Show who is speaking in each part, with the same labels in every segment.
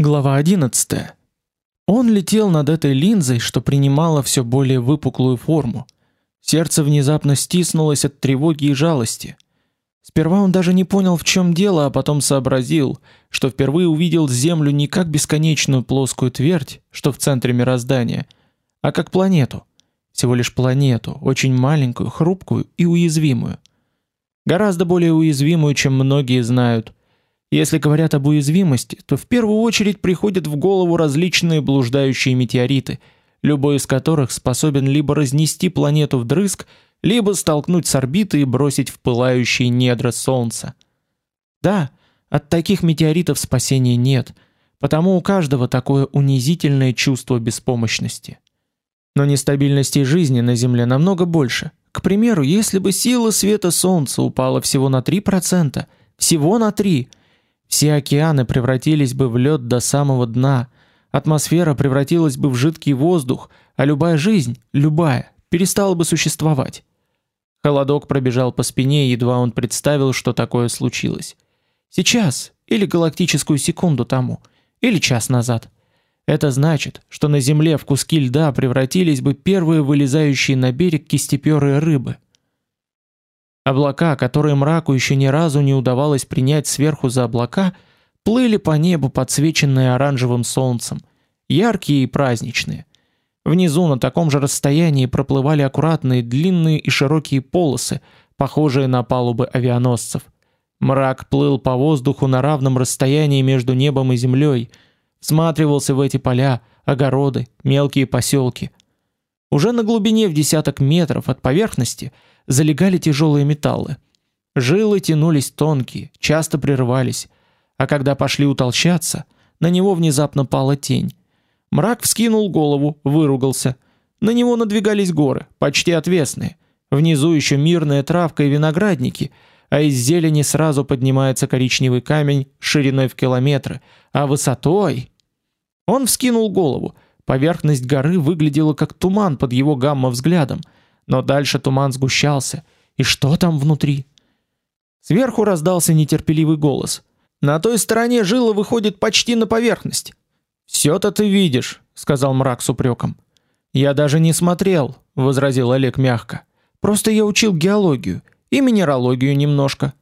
Speaker 1: Глава 11. Он летел над этой линзой, что принимала все более выпуклую форму. Сердце внезапно стиснулось от тревоги и жалости. Сперва он даже не понял, в чем дело, а потом сообразил, что впервые увидел Землю не как бесконечную плоскую твердь, что в центре мироздания, а как планету. Всего лишь планету, очень маленькую, хрупкую и уязвимую. Гораздо более уязвимую, чем многие знают. Если говорят об уязвимости, то в первую очередь приходят в голову различные блуждающие метеориты, любой из которых способен либо разнести планету вдрызг, либо столкнуть с орбиты и бросить в пылающие недра Солнца. Да, от таких метеоритов спасения нет, потому у каждого такое унизительное чувство беспомощности. Но нестабильности жизни на Земле намного больше. К примеру, если бы сила света Солнца упала всего на 3%, всего на 3%, все океаны превратились бы в лед до самого дна, атмосфера превратилась бы в жидкий воздух, а любая жизнь, любая, перестала бы существовать. Холодок пробежал по спине, едва он представил, что такое случилось. Сейчас, или галактическую секунду тому, или час назад. Это значит, что на Земле в куски льда превратились бы первые вылезающие на берег кистеперые рыбы – Облака, которые мраку еще ни разу не удавалось принять сверху за облака, плыли по небу, подсвеченные оранжевым солнцем, яркие и праздничные. Внизу на таком же расстоянии проплывали аккуратные длинные и широкие полосы, похожие на палубы авианосцев. Мрак плыл по воздуху на равном расстоянии между небом и землей, всматривался в эти поля, огороды, мелкие поселки. Уже на глубине в десяток метров от поверхности – залегали тяжелые металлы. Жилы тянулись тонкие, часто прерывались, а когда пошли утолщаться, на него внезапно пала тень. Мрак вскинул голову, выругался. На него надвигались горы, почти отвесные. Внизу еще мирная травка и виноградники, а из зелени сразу поднимается коричневый камень шириной в километры, а высотой... Он вскинул голову. Поверхность горы выглядела как туман под его гамма-взглядом — но дальше туман сгущался. И что там внутри? Сверху раздался нетерпеливый голос. На той стороне жила выходит почти на поверхность. Все-то ты видишь, сказал мрак с упреком. Я даже не смотрел, возразил Олег мягко. Просто я учил геологию и минералогию немножко.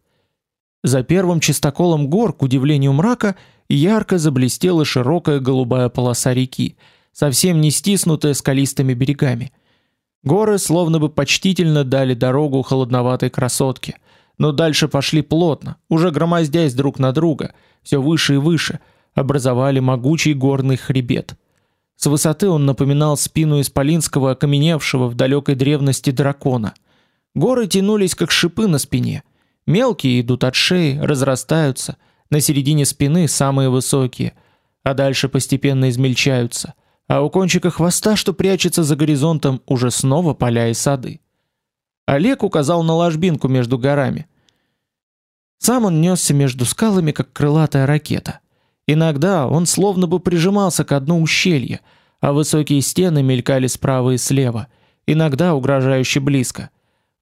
Speaker 1: За первым чистоколом гор, к удивлению мрака, ярко заблестела широкая голубая полоса реки, совсем не стиснутая скалистыми берегами. Горы словно бы почтительно дали дорогу холодноватой красотке, но дальше пошли плотно, уже громоздясь друг на друга, все выше и выше, образовали могучий горный хребет. С высоты он напоминал спину исполинского окаменевшего в далекой древности дракона. Горы тянулись как шипы на спине. Мелкие идут от шеи, разрастаются, на середине спины самые высокие, а дальше постепенно измельчаются – а у кончика хвоста, что прячется за горизонтом, уже снова поля и сады. Олег указал на ложбинку между горами. Сам он несся между скалами, как крылатая ракета. Иногда он словно бы прижимался к дну ущелья, а высокие стены мелькали справа и слева, иногда угрожающе близко.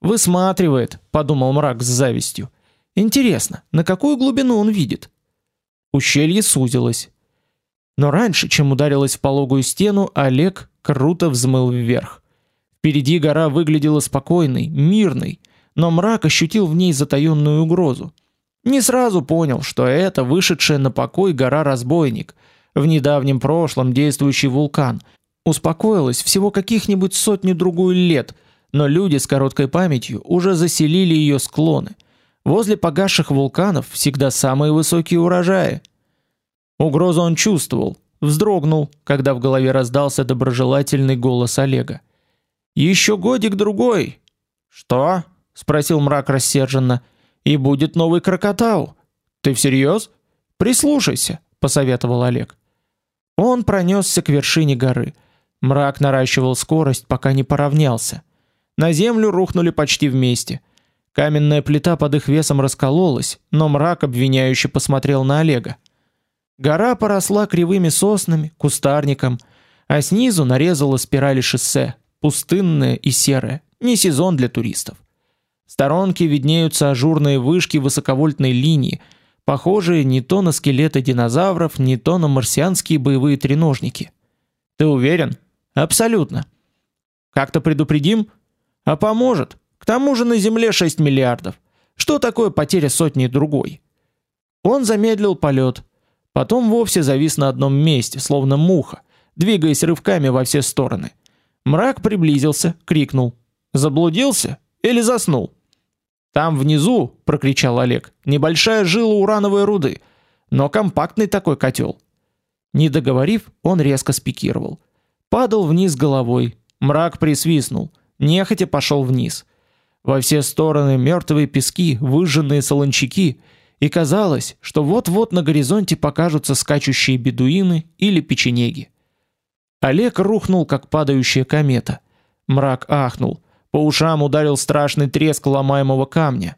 Speaker 1: «Высматривает», — подумал мрак с завистью. «Интересно, на какую глубину он видит?» Ущелье сузилось. Но раньше, чем ударилась в пологую стену, Олег круто взмыл вверх. Впереди гора выглядела спокойной, мирной, но мрак ощутил в ней затаённую угрозу. Не сразу понял, что это вышедшая на покой гора-разбойник, в недавнем прошлом действующий вулкан. Успокоилась всего каких-нибудь сотню-другую лет, но люди с короткой памятью уже заселили ее склоны. Возле погасших вулканов всегда самые высокие урожаи – Угрозу он чувствовал, вздрогнул, когда в голове раздался доброжелательный голос Олега. Еще годик другой. Что? спросил мрак рассерженно. И будет новый крокотау. Ты всерьез? Прислушайся, посоветовал Олег. Он пронесся к вершине горы. Мрак наращивал скорость, пока не поравнялся. На землю рухнули почти вместе. Каменная плита под их весом раскололась, но мрак обвиняюще посмотрел на Олега. Гора поросла кривыми соснами, кустарником, а снизу нарезала спирали шоссе, пустынное и серое, не сезон для туристов. В сторонке виднеются ажурные вышки высоковольтной линии, похожие не то на скелеты динозавров, не то на марсианские боевые треножники. Ты уверен? Абсолютно. Как-то предупредим? А поможет. К тому же на Земле 6 миллиардов. Что такое потеря сотни другой? Он замедлил полет, потом вовсе завис на одном месте, словно муха, двигаясь рывками во все стороны. Мрак приблизился, крикнул: "Заблудился или заснул?" "Там внизу", прокричал Олег. "Небольшая жила урановой руды, но компактный такой котел. Не договорив, он резко спикировал. Падал вниз головой. Мрак присвистнул, нехотя пошел вниз. Во все стороны мертвые пески, выжженные солончаки, и казалось, что вот-вот на горизонте покажутся скачущие бедуины или печенеги. Олег рухнул, как падающая комета. Мрак ахнул. По ушам ударил страшный треск ломаемого камня.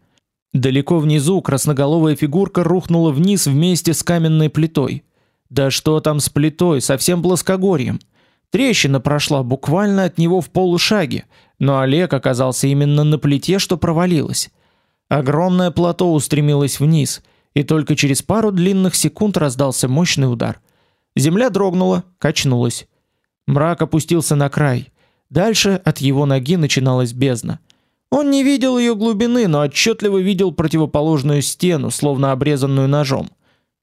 Speaker 1: Далеко внизу красноголовая фигурка рухнула вниз вместе с каменной плитой. Да что там с плитой, совсем плоскогорьем. Трещина прошла буквально от него в полушаге, но Олег оказался именно на плите, что провалилась. Огромное плато устремилось вниз, и только через пару длинных секунд раздался мощный удар. Земля дрогнула, качнулась. Мрак опустился на край. Дальше от его ноги начиналась бездна. Он не видел ее глубины, но отчетливо видел противоположную стену, словно обрезанную ножом.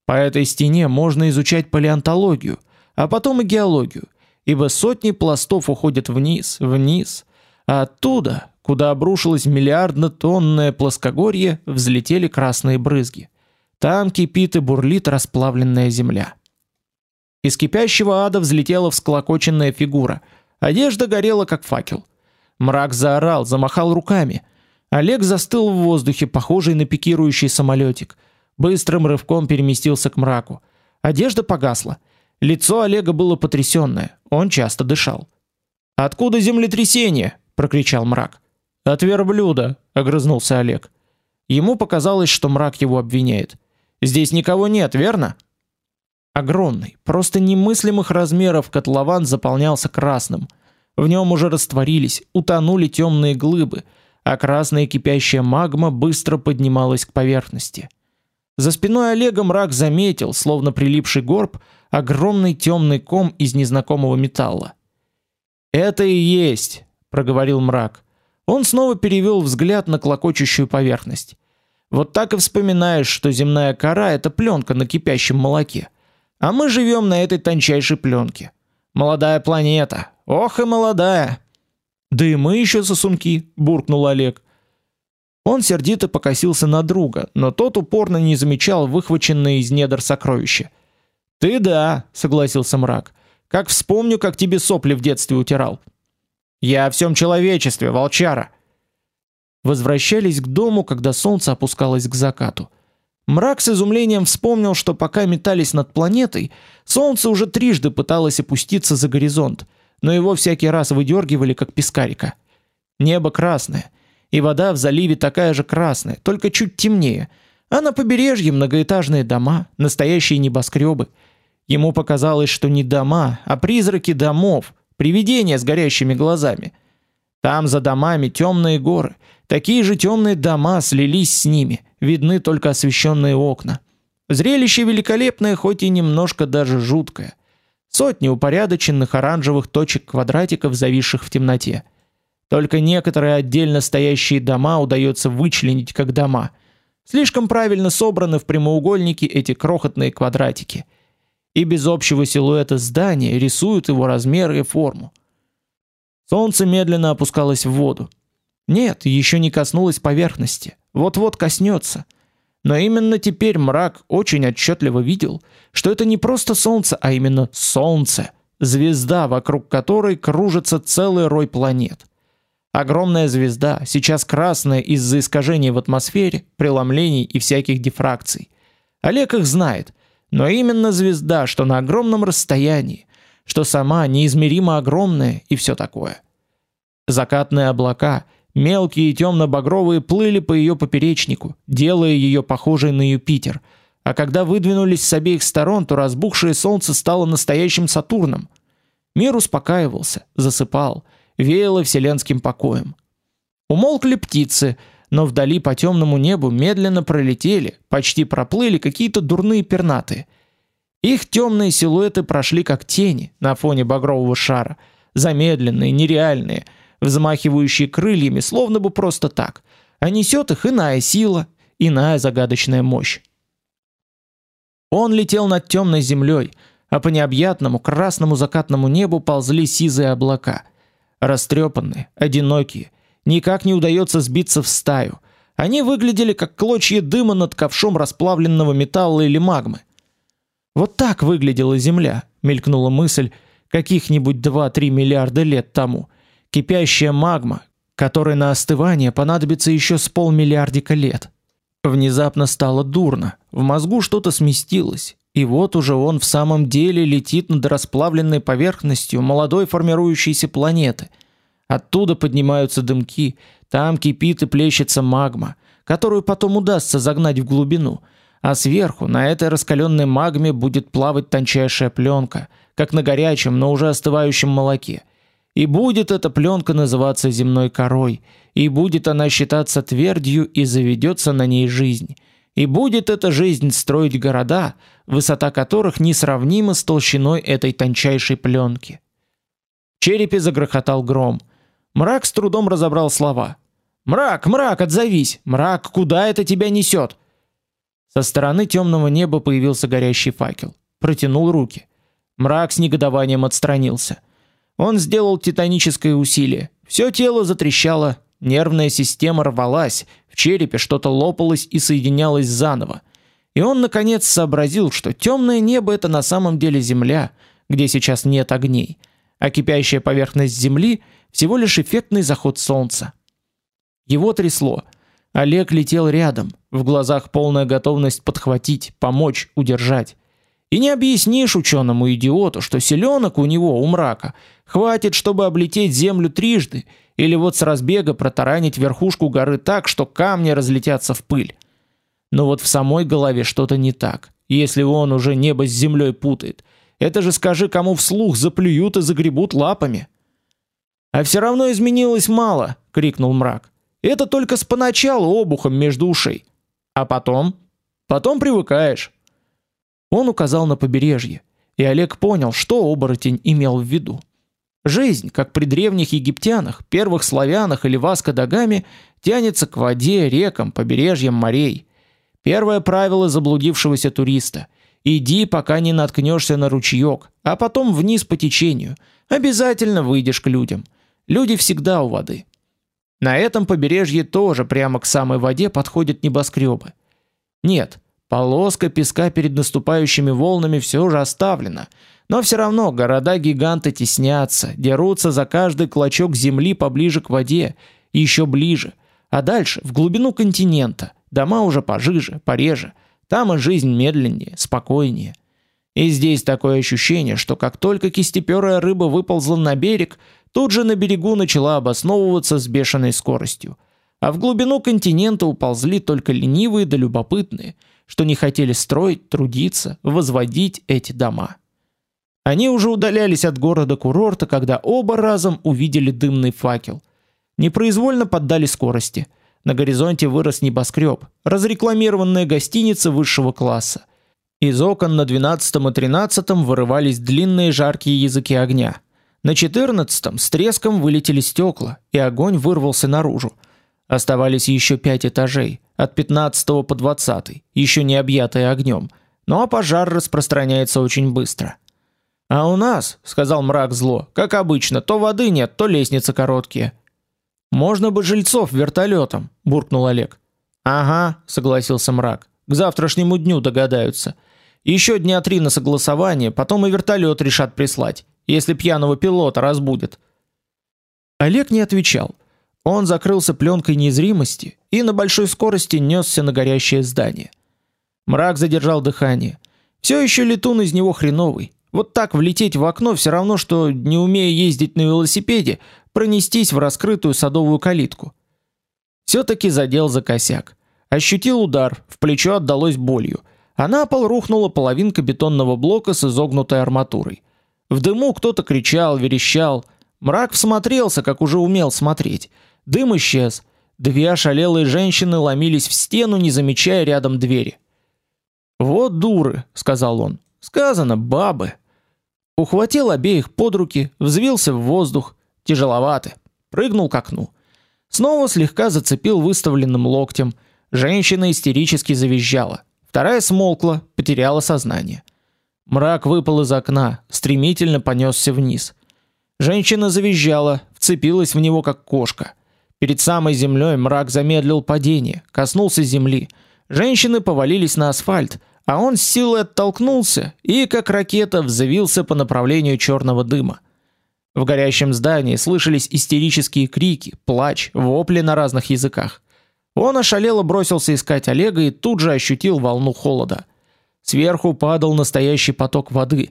Speaker 1: По этой стене можно изучать палеонтологию, а потом и геологию, ибо сотни пластов уходят вниз, вниз, а оттуда, куда обрушилось миллиардно-тонное плоскогорье, взлетели красные брызги. Там кипит и бурлит расплавленная земля. Из кипящего ада взлетела всклокоченная фигура. Одежда горела как факел. Мрак заорал, замахал руками. Олег застыл в воздухе, похожий на пикирующий самолетик. Быстрым рывком переместился к мраку. Одежда погасла. Лицо Олега было потрясенное. Он часто дышал. Откуда землетрясение? прокричал мрак. От верблюда, огрызнулся Олег. Ему показалось, что мрак его обвиняет. Здесь никого нет, верно? Огромный, просто немыслимых размеров котлован заполнялся красным. В нем уже растворились, утонули темные глыбы, а красная кипящая магма быстро поднималась к поверхности. За спиной Олега мрак заметил, словно прилипший горб, огромный темный ком из незнакомого металла. "Это и есть", проговорил мрак. Он снова перевел взгляд на клокочущую поверхность. Вот так и вспоминаешь, что земная кора это пленка на кипящем молоке. А мы живем на этой тончайшей пленке. Молодая планета. Ох и молодая. Да и мы еще сосунки, буркнул Олег. Он сердито покосился на друга, но тот упорно не замечал выхваченное из недр сокровища. "Ты да", согласился мрак. "Как вспомню, как тебе сопли в детстве утирал". "Я о всем человечестве, волчара". Возвращались к дому, когда солнце опускалось к закату. Мрак с изумлением вспомнил, что пока метались над планетой, солнце уже трижды пыталось опуститься за горизонт, но его всякий раз выдергивали как пескарика. Небо красное, и вода в заливе такая же красная, только чуть темнее, а на побережье многоэтажные дома, настоящие небоскребы. Ему показалось, что не дома, а призраки домов, привидения с горящими глазами. Там за домами темные горы, такие же темные дома слились с ними, видны только освещенные окна. Зрелище великолепное, хоть и немножко даже жуткое. Сотни упорядоченных оранжевых точек-квадратиков, зависших в темноте. Только некоторые отдельно стоящие дома удается вычленить как дома. Слишком правильно собраны в прямоугольники эти крохотные квадратики. И без общего силуэта здания рисуют его размеры и форму. Солнце медленно опускалось в воду. Нет, еще не коснулось поверхности. Вот-вот коснется. Но именно теперь мрак очень отчетливо видел, что это не просто солнце, а именно солнце, звезда, вокруг которой кружится целый рой планет. Огромная звезда, сейчас красная из-за искажений в атмосфере, преломлений и всяких дифракций. Олег их знает, но именно звезда, что на огромном расстоянии, что сама неизмеримо огромная и все такое. Закатные облака, мелкие и темно-багровые, плыли по ее поперечнику, делая ее похожей на Юпитер. А когда выдвинулись с обеих сторон, то разбухшее солнце стало настоящим Сатурном. Мир успокаивался, засыпал веяло вселенским покоем. Умолкли птицы, но вдали по темному небу медленно пролетели, почти проплыли какие-то дурные пернатые. Их темные силуэты прошли как тени на фоне багрового шара, замедленные, нереальные, взмахивающие крыльями, словно бы просто так. А несет их иная сила, иная загадочная мощь. Он летел над темной землей, а по необъятному красному закатному небу ползли сизые облака, растрепанные, одинокие. Никак не удается сбиться в стаю. Они выглядели как клочья дыма над ковшом расплавленного металла или магмы. Вот так выглядела Земля, мелькнула мысль, каких-нибудь 2-3 миллиарда лет тому. Кипящая магма, которой на остывание понадобится еще с полмиллиардика лет. Внезапно стало дурно, в мозгу что-то сместилось, и вот уже он в самом деле летит над расплавленной поверхностью молодой формирующейся планеты. Оттуда поднимаются дымки, там кипит и плещется магма, которую потом удастся загнать в глубину, а сверху на этой раскаленной магме будет плавать тончайшая пленка, как на горячем, но уже остывающем молоке. И будет эта пленка называться земной корой, и будет она считаться твердью и заведется на ней жизнь. И будет эта жизнь строить города, высота которых несравнима с толщиной этой тончайшей пленки. В черепе загрохотал гром. Мрак с трудом разобрал слова. «Мрак, мрак, отзовись! Мрак, куда это тебя несет?» Со стороны темного неба появился горящий факел. Протянул руки. Мрак с негодованием отстранился. Он сделал титаническое усилие. Все тело затрещало, нервная система рвалась, в черепе что-то лопалось и соединялось заново. И он наконец сообразил, что темное небо это на самом деле земля, где сейчас нет огней, а кипящая поверхность земли всего лишь эффектный заход солнца. Его трясло. Олег летел рядом, в глазах полная готовность подхватить, помочь, удержать. И не объяснишь ученому идиоту, что селенок у него у мрака хватит, чтобы облететь землю трижды, или вот с разбега протаранить верхушку горы так, что камни разлетятся в пыль. Но вот в самой голове что-то не так. Если он уже небо с землей путает, это же скажи, кому вслух заплюют и загребут лапами. А все равно изменилось мало, крикнул мрак. Это только с поначалу обухом между ушей. А потом? Потом привыкаешь. Он указал на побережье, и Олег понял, что оборотень имел в виду. Жизнь, как при древних египтянах, первых славянах или васко-да тянется к воде, рекам, побережьям морей. Первое правило заблудившегося туриста: иди, пока не наткнешься на ручеек, а потом вниз по течению. Обязательно выйдешь к людям. Люди всегда у воды. На этом побережье тоже прямо к самой воде подходят небоскребы. Нет, Полоска песка перед наступающими волнами все же оставлена, но все равно города-гиганты теснятся, дерутся за каждый клочок земли поближе к воде, и еще ближе, а дальше в глубину континента. Дома уже пожиже, пореже. Там и жизнь медленнее, спокойнее. И здесь такое ощущение, что как только кистеперая рыба выползла на берег, тут же на берегу начала обосновываться с бешеной скоростью. А в глубину континента уползли только ленивые да любопытные – что не хотели строить, трудиться, возводить эти дома. Они уже удалялись от города-курорта, когда оба разом увидели дымный факел. Непроизвольно поддали скорости. На горизонте вырос небоскреб, разрекламированная гостиница высшего класса. Из окон на 12 и 13 вырывались длинные жаркие языки огня. На 14 с треском вылетели стекла, и огонь вырвался наружу. Оставались еще пять этажей, от 15 по 20, еще не объятые огнем, но пожар распространяется очень быстро. А у нас, сказал мрак зло, как обычно, то воды нет, то лестницы короткие. Можно бы жильцов вертолетом, буркнул Олег. Ага, согласился мрак. К завтрашнему дню догадаются. Еще дня три на согласование, потом и вертолет решат прислать, если пьяного пилота разбудят. Олег не отвечал. Он закрылся пленкой незримости и на большой скорости несся на горящее здание. Мрак задержал дыхание. Все еще летун из него хреновый. Вот так влететь в окно все равно что, не умея ездить на велосипеде, пронестись в раскрытую садовую калитку. все таки задел за косяк. Ощутил удар, в плечо отдалось болью, а на пол рухнула половинка бетонного блока с изогнутой арматурой. В дыму кто-то кричал, верещал. Мрак всмотрелся, как уже умел смотреть. Дым исчез. Две ошалелые женщины ломились в стену, не замечая рядом двери. "Вот дуры", сказал он. "Сказано, бабы". Ухватил обеих под руки, взвился в воздух, тяжеловато, прыгнул к окну. Снова слегка зацепил выставленным локтем. Женщина истерически завизжала. Вторая смолкла, потеряла сознание. Мрак выпал из окна, стремительно понесся вниз. Женщина завизжала, вцепилась в него как кошка. Перед самой землей мрак замедлил падение, коснулся земли. Женщины повалились на асфальт, а он с силой оттолкнулся и как ракета взвился по направлению черного дыма. В горящем здании слышались истерические крики, плач, вопли на разных языках. Он ошалело бросился искать Олега и тут же ощутил волну холода. Сверху падал настоящий поток воды.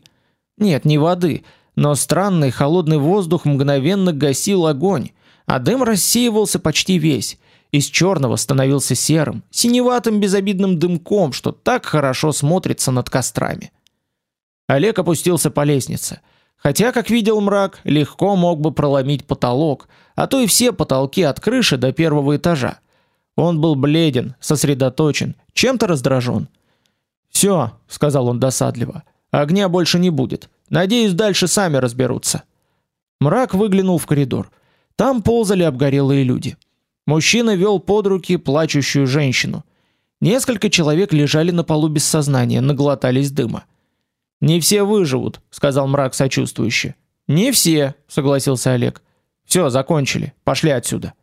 Speaker 1: Нет, не воды, но странный холодный воздух мгновенно гасил огонь, а дым рассеивался почти весь. Из черного становился серым, синеватым безобидным дымком, что так хорошо смотрится над кострами. Олег опустился по лестнице. Хотя, как видел мрак, легко мог бы проломить потолок, а то и все потолки от крыши до первого этажа. Он был бледен, сосредоточен, чем-то раздражен. Все, сказал он досадливо. Огня больше не будет. Надеюсь, дальше сами разберутся. Мрак выглянул в коридор. Там ползали обгорелые люди. Мужчина вел под руки плачущую женщину. Несколько человек лежали на полу без сознания, наглотались дыма. Не все выживут, сказал Мрак сочувствующе. Не все, согласился Олег. Все, закончили. Пошли отсюда.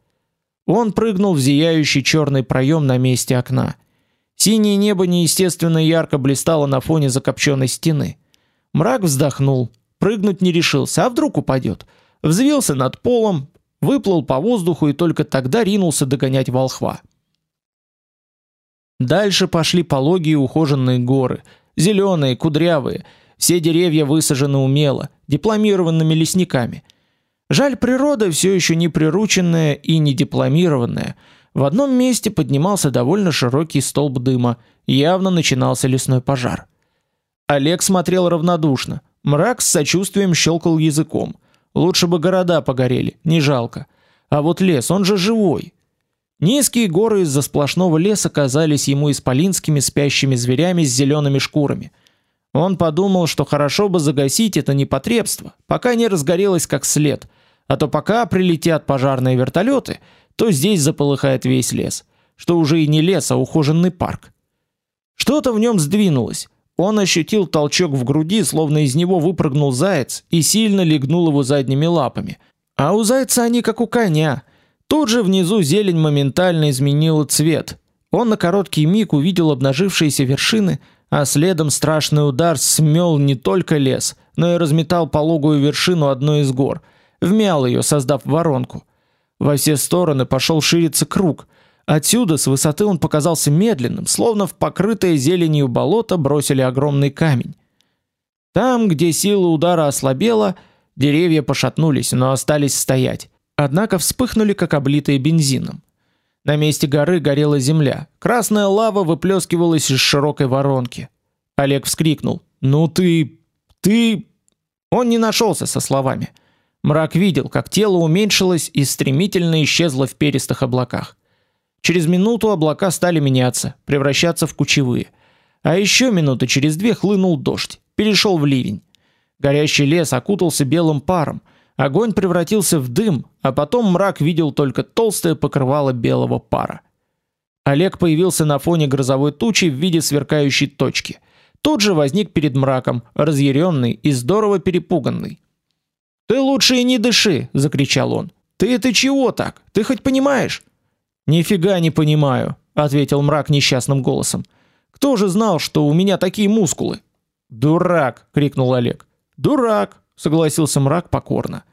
Speaker 1: Он прыгнул в зияющий черный проем на месте окна. Синее небо неестественно ярко блистало на фоне закопченной стены. Мрак вздохнул, прыгнуть не решился, а вдруг упадет. Взвился над полом, выплыл по воздуху и только тогда ринулся догонять волхва. Дальше пошли пологие ухоженные горы, зеленые, кудрявые, все деревья высажены умело, дипломированными лесниками. Жаль, природа все еще не прирученная и не дипломированная, в одном месте поднимался довольно широкий столб дыма, явно начинался лесной пожар. Олег смотрел равнодушно. Мрак с сочувствием щелкал языком. Лучше бы города погорели, не жалко. А вот лес, он же живой. Низкие горы из-за сплошного леса казались ему исполинскими спящими зверями с зелеными шкурами. Он подумал, что хорошо бы загасить это непотребство, пока не разгорелось как след, а то пока прилетят пожарные вертолеты, то здесь заполыхает весь лес, что уже и не лес, а ухоженный парк. Что-то в нем сдвинулось. Он ощутил толчок в груди, словно из него выпрыгнул заяц и сильно легнул его задними лапами. А у зайца они как у коня. Тут же внизу зелень моментально изменила цвет. Он на короткий миг увидел обнажившиеся вершины, а следом страшный удар смел не только лес, но и разметал пологую вершину одной из гор, вмял ее, создав воронку. Во все стороны пошел шириться круг. Отсюда с высоты он показался медленным, словно в покрытое зеленью болото бросили огромный камень. Там, где сила удара ослабела, деревья пошатнулись, но остались стоять. Однако вспыхнули как облитые бензином. На месте горы горела земля. Красная лава выплескивалась из широкой воронки. Олег вскрикнул: "Ну ты, ты!" Он не нашелся со словами. Мрак видел, как тело уменьшилось и стремительно исчезло в перистых облаках. Через минуту облака стали меняться, превращаться в кучевые. А еще минуты через две хлынул дождь, перешел в ливень. Горящий лес окутался белым паром, огонь превратился в дым, а потом мрак видел только толстое покрывало белого пара. Олег появился на фоне грозовой тучи в виде сверкающей точки. Тут же возник перед мраком, разъяренный и здорово перепуганный. Ты лучше и не дыши, закричал он. Ты это чего так? Ты хоть понимаешь? Нифига не понимаю, ответил мрак несчастным голосом. Кто же знал, что у меня такие мускулы? Дурак, крикнул Олег. Дурак, согласился мрак покорно.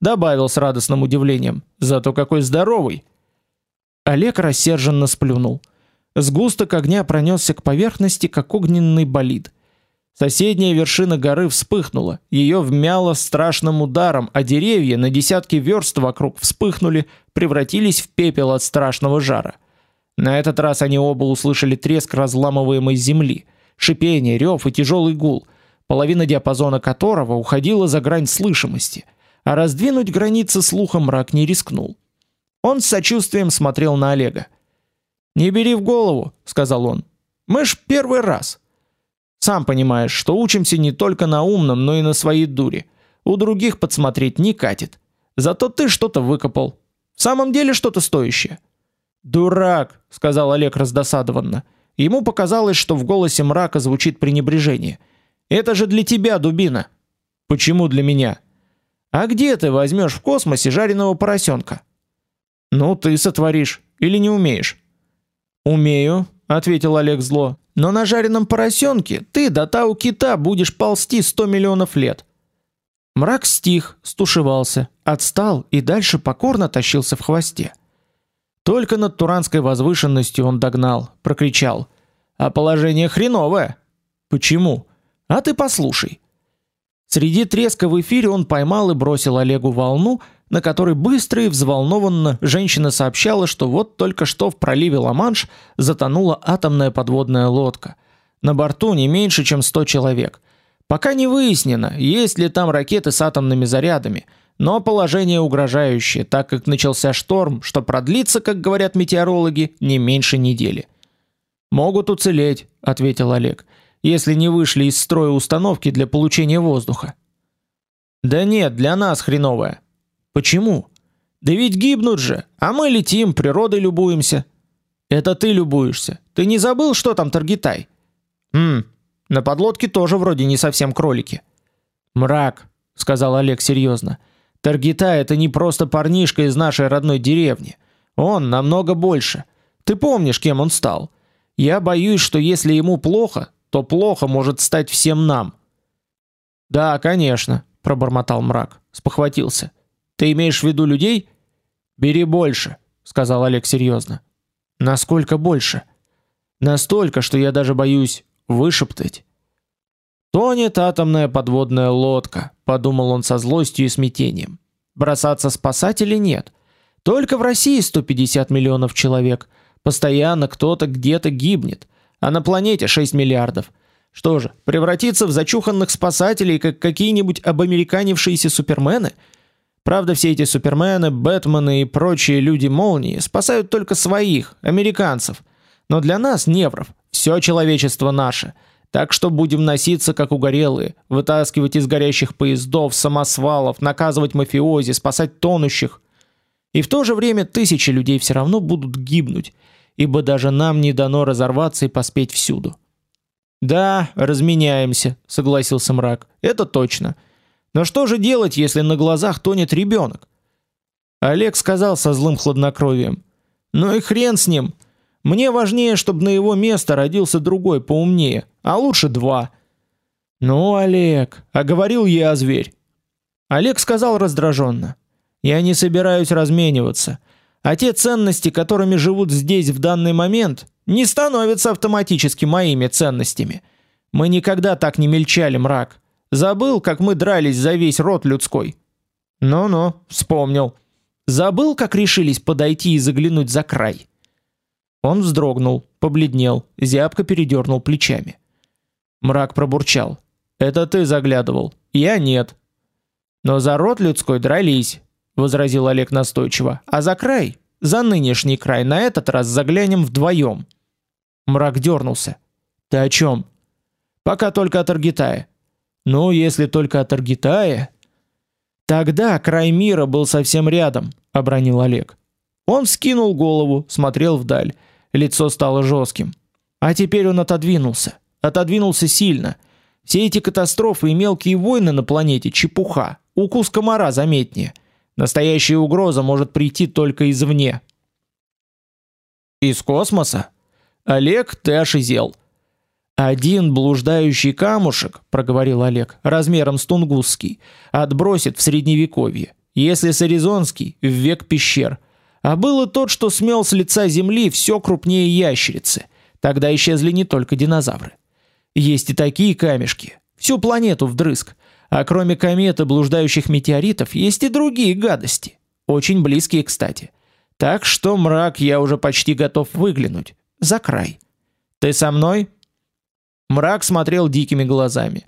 Speaker 1: Добавил с радостным удивлением: "Зато какой здоровый". Олег рассерженно сплюнул. Сгусток огня пронесся к поверхности, как огненный болид. Соседняя вершина горы вспыхнула, ее вмяло страшным ударом, а деревья на десятки верст вокруг вспыхнули, превратились в пепел от страшного жара. На этот раз они оба услышали треск разламываемой земли, шипение, рев и тяжелый гул, половина диапазона которого уходила за грань слышимости, а раздвинуть границы слуха мрак не рискнул. Он с сочувствием смотрел на Олега. «Не бери в голову», — сказал он. «Мы ж первый раз. Сам понимаешь, что учимся не только на умном, но и на своей дуре. У других подсмотреть не катит. Зато ты что-то выкопал. В самом деле что-то стоящее». «Дурак», — сказал Олег раздосадованно. Ему показалось, что в голосе мрака звучит пренебрежение. «Это же для тебя, дубина». «Почему для меня?» «А где ты возьмешь в космосе жареного поросенка?» «Ну, ты сотворишь. Или не умеешь?» «Умею», — ответил Олег зло. «Но на жареном поросенке ты до тау кита будешь ползти сто миллионов лет». Мрак стих, стушевался, отстал и дальше покорно тащился в хвосте. Только над Туранской возвышенностью он догнал, прокричал: "А положение хреновое". "Почему?" "А ты послушай". Среди треска в эфире он поймал и бросил Олегу волну, на которой быстро и взволнованно женщина сообщала, что вот только что в проливе Ла-Манш затонула атомная подводная лодка. На борту не меньше, чем 100 человек. Пока не выяснено, есть ли там ракеты с атомными зарядами, но положение угрожающее, так как начался шторм, что продлится, как говорят метеорологи, не меньше недели. Могут уцелеть, ответил Олег, если не вышли из строя установки для получения воздуха. Да нет, для нас хреновая. Почему? Да ведь гибнут же, а мы летим, природой любуемся. Это ты любуешься. Ты не забыл, что там Таргитай? Хм. На подлодке тоже вроде не совсем кролики. Мрак, сказал Олег серьезно. Таргита это не просто парнишка из нашей родной деревни. Он намного больше. Ты помнишь, кем он стал? Я боюсь, что если ему плохо, то плохо может стать всем нам. Да, конечно, пробормотал мрак, спохватился. Ты имеешь в виду людей? Бери больше, сказал Олег серьезно. Насколько больше? Настолько, что я даже боюсь вышептать. Тонет атомная подводная лодка, подумал он со злостью и смятением. Бросаться спасать или нет? Только в России 150 миллионов человек. Постоянно кто-то где-то гибнет, а на планете 6 миллиардов. Что же, превратиться в зачуханных спасателей, как какие-нибудь обамериканившиеся супермены? Правда, все эти супермены, бэтмены и прочие люди-молнии спасают только своих, американцев. Но для нас, невров, все человечество наше – так что будем носиться как угорелые, вытаскивать из горящих поездов, самосвалов, наказывать мафиози, спасать тонущих. И в то же время тысячи людей все равно будут гибнуть, ибо даже нам не дано разорваться и поспеть всюду. Да, разменяемся, согласился мрак. Это точно. Но что же делать, если на глазах тонет ребенок? Олег сказал со злым хладнокровием: "Ну и хрен с ним. Мне важнее, чтобы на его место родился другой поумнее, а лучше два. Ну, Олег, а говорил я, зверь. Олег сказал раздраженно: "Я не собираюсь размениваться, а те ценности, которыми живут здесь в данный момент, не становятся автоматически моими ценностями. Мы никогда так не мельчали, мрак. Забыл, как мы дрались за весь род людской?" "Ну-ну, вспомнил. Забыл, как решились подойти и заглянуть за край?" Он вздрогнул, побледнел, зябко передернул плечами. Мрак пробурчал: "Это ты заглядывал, я нет". "Но за род людской дрались", возразил Олег настойчиво. "А за край, за нынешний край на этот раз заглянем вдвоем". Мрак дернулся. "Ты о чем? "Пока только от Аргитая". "Ну, если только от Аргитая, тогда край мира был совсем рядом", обронил Олег. Он вскинул голову, смотрел вдаль. Лицо стало жестким. А теперь он отодвинулся. Отодвинулся сильно. Все эти катастрофы и мелкие войны на планете чепуха. Укус комара заметнее. Настоящая угроза может прийти только извне. Из космоса? Олег, ты ошизел. Один блуждающий камушек, проговорил Олег, размером с тунгусский, отбросит в средневековье. Если с Аризонский в век пещер, а было тот, что смел с лица земли все крупнее ящерицы. Тогда исчезли не только динозавры. Есть и такие камешки. Всю планету вдрызг. А кроме кометы блуждающих метеоритов, есть и другие гадости. Очень близкие, кстати. Так что мрак я уже почти готов выглянуть. За край. Ты со мной? Мрак смотрел дикими глазами.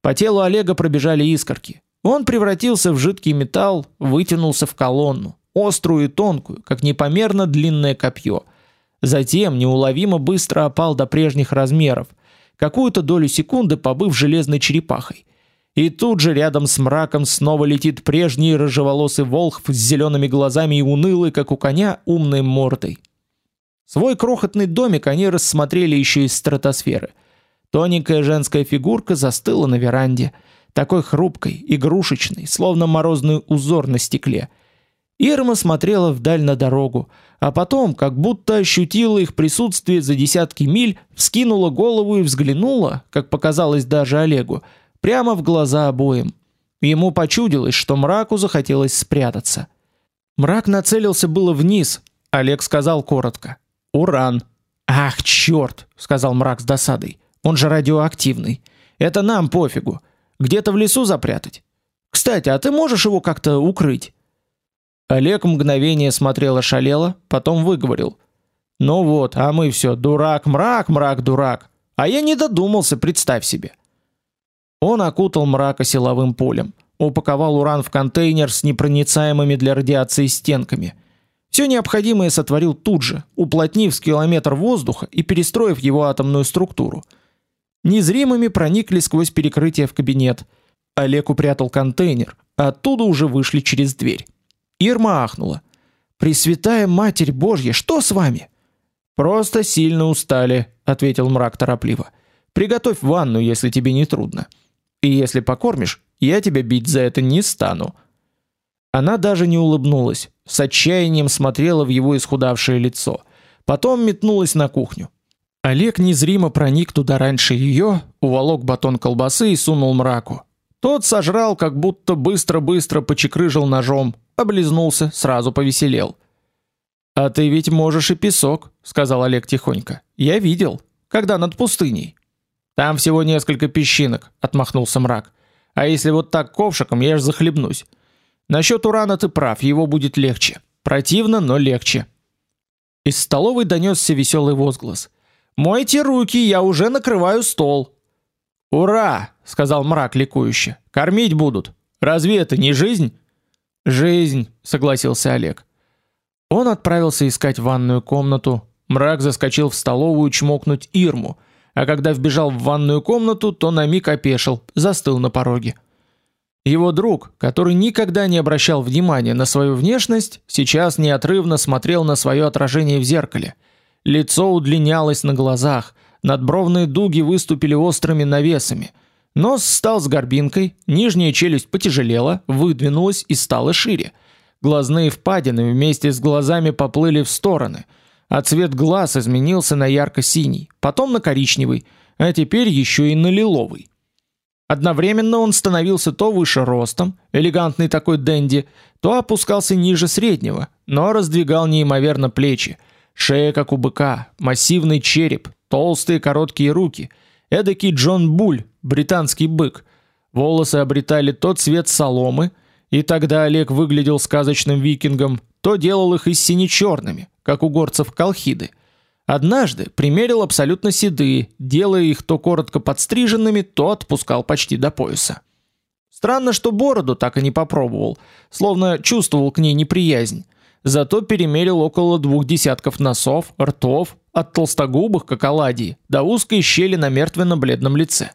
Speaker 1: По телу Олега пробежали искорки. Он превратился в жидкий металл, вытянулся в колонну, острую и тонкую, как непомерно длинное копье. Затем неуловимо быстро опал до прежних размеров, какую-то долю секунды побыв железной черепахой. И тут же рядом с мраком снова летит прежний рыжеволосый волхв с зелеными глазами и унылый, как у коня, умной мордой. Свой крохотный домик они рассмотрели еще из стратосферы. Тоненькая женская фигурка застыла на веранде, такой хрупкой, игрушечной, словно морозный узор на стекле. Ирма смотрела вдаль на дорогу, а потом, как будто ощутила их присутствие за десятки миль, вскинула голову и взглянула, как показалось даже Олегу, прямо в глаза обоим. Ему почудилось, что мраку захотелось спрятаться. Мрак нацелился было вниз. Олег сказал коротко: "Уран". "Ах, чёрт!» — сказал мрак с досадой. "Он же радиоактивный. Это нам пофигу. Где-то в лесу запрятать. Кстати, а ты можешь его как-то укрыть?" Олег мгновение смотрел ошалело, потом выговорил: "Ну вот, а мы все дурак, мрак, мрак, дурак. А я не додумался, представь себе. Он окутал мрака силовым полем, упаковал уран в контейнер с непроницаемыми для радиации стенками. Все необходимое сотворил тут же, уплотнив с километр воздуха и перестроив его атомную структуру. Незримыми проникли сквозь перекрытие в кабинет. Олег упрятал контейнер, а оттуда уже вышли через дверь. Ирма ахнула. Пресвятая Матерь Божья, что с вами? Просто сильно устали, ответил мрак торопливо. Приготовь ванну, если тебе не трудно. И если покормишь, я тебя бить за это не стану. Она даже не улыбнулась, с отчаянием смотрела в его исхудавшее лицо. Потом метнулась на кухню. Олег незримо проник туда раньше ее, уволок батон колбасы и сунул мраку. Тот сожрал, как будто быстро-быстро почекрыжил ножом, облизнулся, сразу повеселел. А ты ведь можешь и песок, сказал Олег тихонько. Я видел, когда над пустыней. Там всего несколько песчинок, отмахнулся мрак. А если вот так ковшиком, я ж захлебнусь. Насчет урана ты прав, его будет легче. Противно, но легче. Из столовой донесся веселый возглас. Мойте руки, я уже накрываю стол. Ура, сказал мрак ликующе. Кормить будут. Разве это не жизнь? Жизнь, согласился Олег. Он отправился искать ванную комнату. Мрак заскочил в столовую чмокнуть Ирму а когда вбежал в ванную комнату, то на миг опешил, застыл на пороге. Его друг, который никогда не обращал внимания на свою внешность, сейчас неотрывно смотрел на свое отражение в зеркале. Лицо удлинялось на глазах, надбровные дуги выступили острыми навесами. Нос стал с горбинкой, нижняя челюсть потяжелела, выдвинулась и стала шире. Глазные впадины вместе с глазами поплыли в стороны – а цвет глаз изменился на ярко-синий, потом на коричневый, а теперь еще и на лиловый. Одновременно он становился то выше ростом, элегантный такой денди, то опускался ниже среднего, но раздвигал неимоверно плечи, шея как у быка, массивный череп, толстые короткие руки, эдакий Джон Буль, британский бык. Волосы обретали тот цвет соломы, и тогда Олег выглядел сказочным викингом, то делал их и сине-черными, как у горцев колхиды. Однажды примерил абсолютно седые, делая их то коротко подстриженными, то отпускал почти до пояса. Странно, что бороду так и не попробовал, словно чувствовал к ней неприязнь. Зато перемерил около двух десятков носов, ртов, от толстогубых, как оладьи, до узкой щели на мертвенно-бледном лице.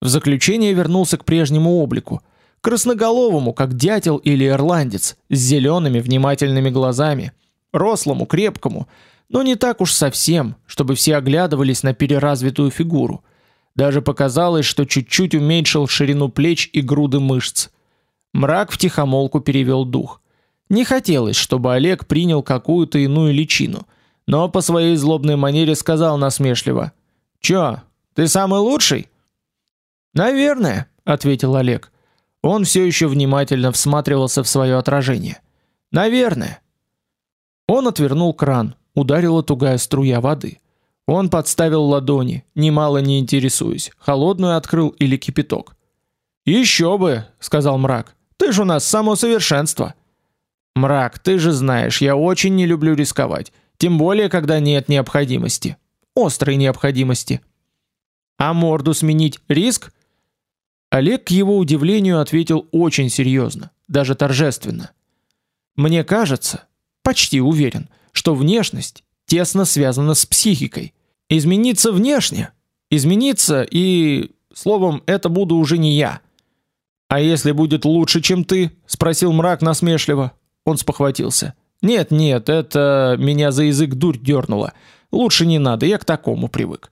Speaker 1: В заключение вернулся к прежнему облику – красноголовому, как дятел или ирландец, с зелеными внимательными глазами, рослому, крепкому, но не так уж совсем, чтобы все оглядывались на переразвитую фигуру. Даже показалось, что чуть-чуть уменьшил ширину плеч и груды мышц. Мрак в тихомолку перевел дух. Не хотелось, чтобы Олег принял какую-то иную личину, но по своей злобной манере сказал насмешливо: "Чё, ты самый лучший?" "Наверное", ответил Олег. Он все еще внимательно всматривался в свое отражение. Наверное. Он отвернул кран, ударила тугая струя воды. Он подставил ладони, немало не интересуясь, холодную открыл или кипяток. Еще бы, сказал мрак. Ты же у нас само совершенство. Мрак, ты же знаешь, я очень не люблю рисковать, тем более когда нет необходимости, острой необходимости. А морду сменить риск? Олег к его удивлению ответил очень серьезно, даже торжественно. Мне кажется, почти уверен, что внешность тесно связана с психикой. Измениться внешне, измениться и, словом, это буду уже не я. А если будет лучше, чем ты? спросил мрак насмешливо. Он спохватился. Нет, нет, это меня за язык дурь дернуло. Лучше не надо, я к такому привык.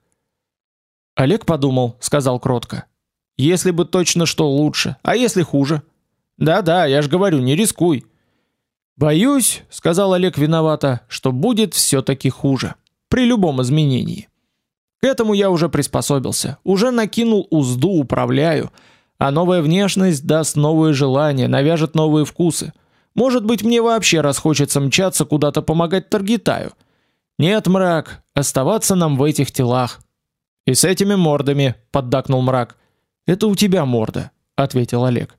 Speaker 1: Олег подумал, сказал кротко: "Если бы точно что лучше, а если хуже?" "Да-да, я ж говорю, не рискуй". "Боюсь", сказал Олег виновато, "что будет все таки хуже при любом изменении. К этому я уже приспособился, уже накинул узду, управляю, а новая внешность даст новые желания, навяжет новые вкусы. Может быть, мне вообще расхочется мчаться куда-то помогать Таргитаю. Нет, мрак, оставаться нам в этих телах. И с этими мордами, поддакнул мрак. Это у тебя морда, ответил Олег.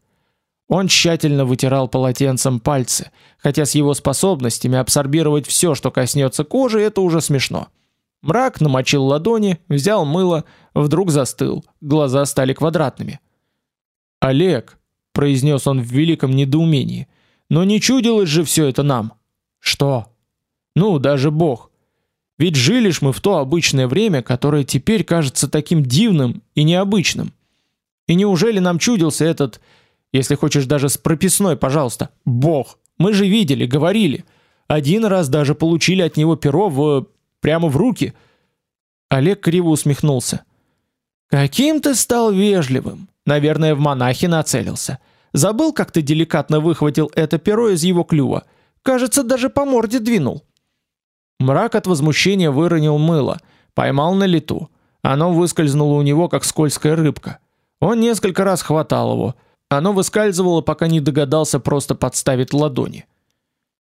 Speaker 1: Он тщательно вытирал полотенцем пальцы, хотя с его способностями абсорбировать все, что коснется кожи, это уже смешно. Мрак намочил ладони, взял мыло, вдруг застыл, глаза стали квадратными. "Олег", произнес он в великом недоумении. "Но не чудилось же все это нам?" "Что?" "Ну, даже Бог. Ведь жили ж мы в то обычное время, которое теперь кажется таким дивным и необычным. И неужели нам чудился этот, если хочешь даже с прописной, пожалуйста, Бог? Мы же видели, говорили, один раз даже получили от него перо в прямо в руки. Олег криво усмехнулся. Каким ты стал вежливым. Наверное, в монахи нацелился. Забыл, как ты деликатно выхватил это перо из его клюва. Кажется, даже по морде двинул. Мрак от возмущения выронил мыло, поймал на лету. Оно выскользнуло у него как скользкая рыбка. Он несколько раз хватал его. Оно выскальзывало, пока не догадался просто подставить ладони.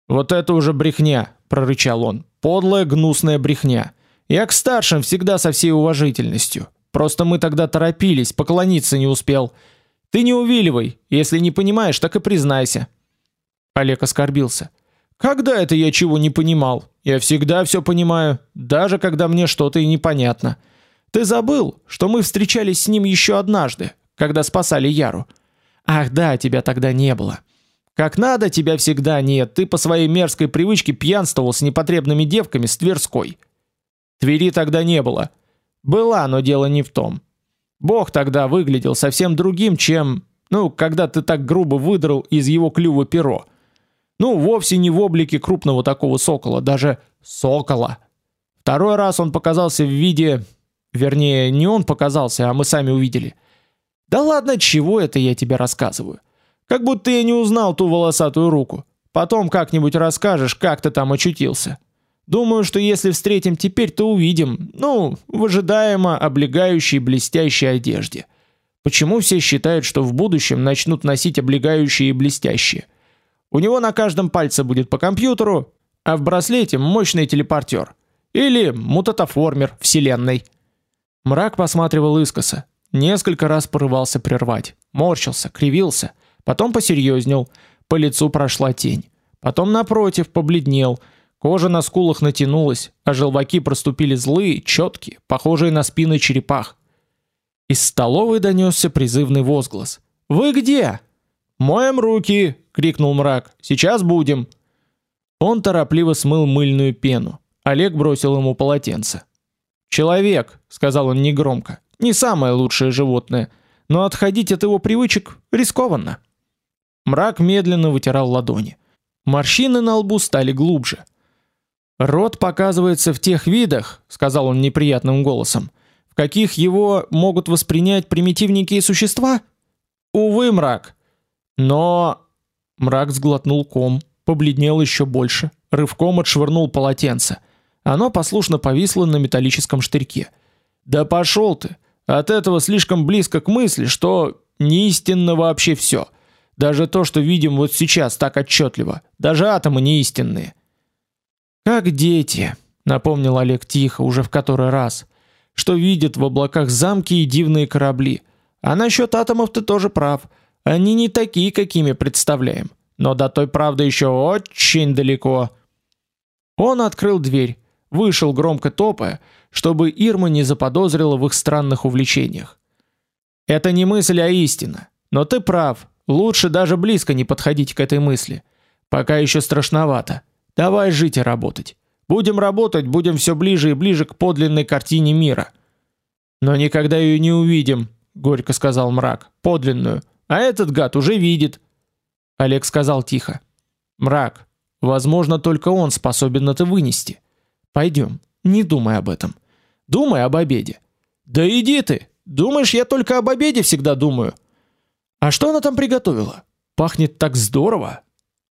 Speaker 1: Вот это уже брехня, прорычал он. Подлая, гнусная брехня. Я к старшим всегда со всей уважительностью. Просто мы тогда торопились, поклониться не успел. Ты не увиливай, если не понимаешь, так и признайся. Олег оскорбился. Когда это я чего не понимал? Я всегда все понимаю, даже когда мне что-то и непонятно. Ты забыл, что мы встречались с ним еще однажды, когда спасали Яру? Ах, да, тебя тогда не было. Как надо, тебя всегда нет. Ты по своей мерзкой привычке пьянствовал с непотребными девками с Тверской. Твери тогда не было. Была, но дело не в том. Бог тогда выглядел совсем другим, чем, ну, когда ты так грубо выдрал из его клюва перо. Ну, вовсе не в облике крупного такого сокола, даже сокола. Второй раз он показался в виде, вернее, не он показался, а мы сами увидели. Да ладно, чего это я тебе рассказываю? Как будто я не узнал ту волосатую руку. Потом как-нибудь расскажешь, как ты там очутился. Думаю, что если встретим теперь, то увидим, ну, в ожидаемо облегающей блестящей одежде. Почему все считают, что в будущем начнут носить облегающие и блестящие? У него на каждом пальце будет по компьютеру, а в браслете мощный телепортер или мутатоформер вселенной. Мрак посматривал искоса, несколько раз порывался прервать, морщился, кривился – Потом посерьезнел, по лицу прошла тень. Потом напротив побледнел, кожа на скулах натянулась, а желваки проступили злые, четкие, похожие на спины черепах. Из столовой донесся призывный возглас. Вы где? Моем руки, крикнул мрак. Сейчас будем. Он торопливо смыл мыльную пену. Олег бросил ему полотенце. Человек, сказал он негромко. Не самое лучшее животное, но отходить от его привычек рискованно. Мрак медленно вытирал ладони. Морщины на лбу стали глубже. Рот показывается в тех видах, сказал он неприятным голосом, в каких его могут воспринять примитивненькие существа? Увы, мрак. Но мрак сглотнул ком, побледнел еще больше, рывком отшвырнул полотенце. Оно послушно повисло на металлическом штырьке. Да пошел ты. От этого слишком близко к мысли, что неистинно вообще все. Даже то, что видим вот сейчас так отчетливо, даже атомы не истинные. Как дети, напомнил Олег тихо, уже в который раз, что видят в облаках замки и дивные корабли. А насчет атомов ты тоже прав. Они не такие, какими представляем, но до той правды еще очень далеко. Он открыл дверь, вышел громко топая, чтобы Ирма не заподозрила в их странных увлечениях. Это не мысль, а истина. Но ты прав, Лучше даже близко не подходить к этой мысли. Пока еще страшновато. Давай жить и работать. Будем работать, будем все ближе и ближе к подлинной картине мира. Но никогда ее не увидим, горько сказал мрак. Подлинную. А этот гад уже видит. Олег сказал тихо: "Мрак, возможно, только он способен это вынести. Пойдем, не думай об этом. Думай об обеде". "Да иди ты. Думаешь, я только об обеде всегда думаю?" "А что она там приготовила? Пахнет так здорово".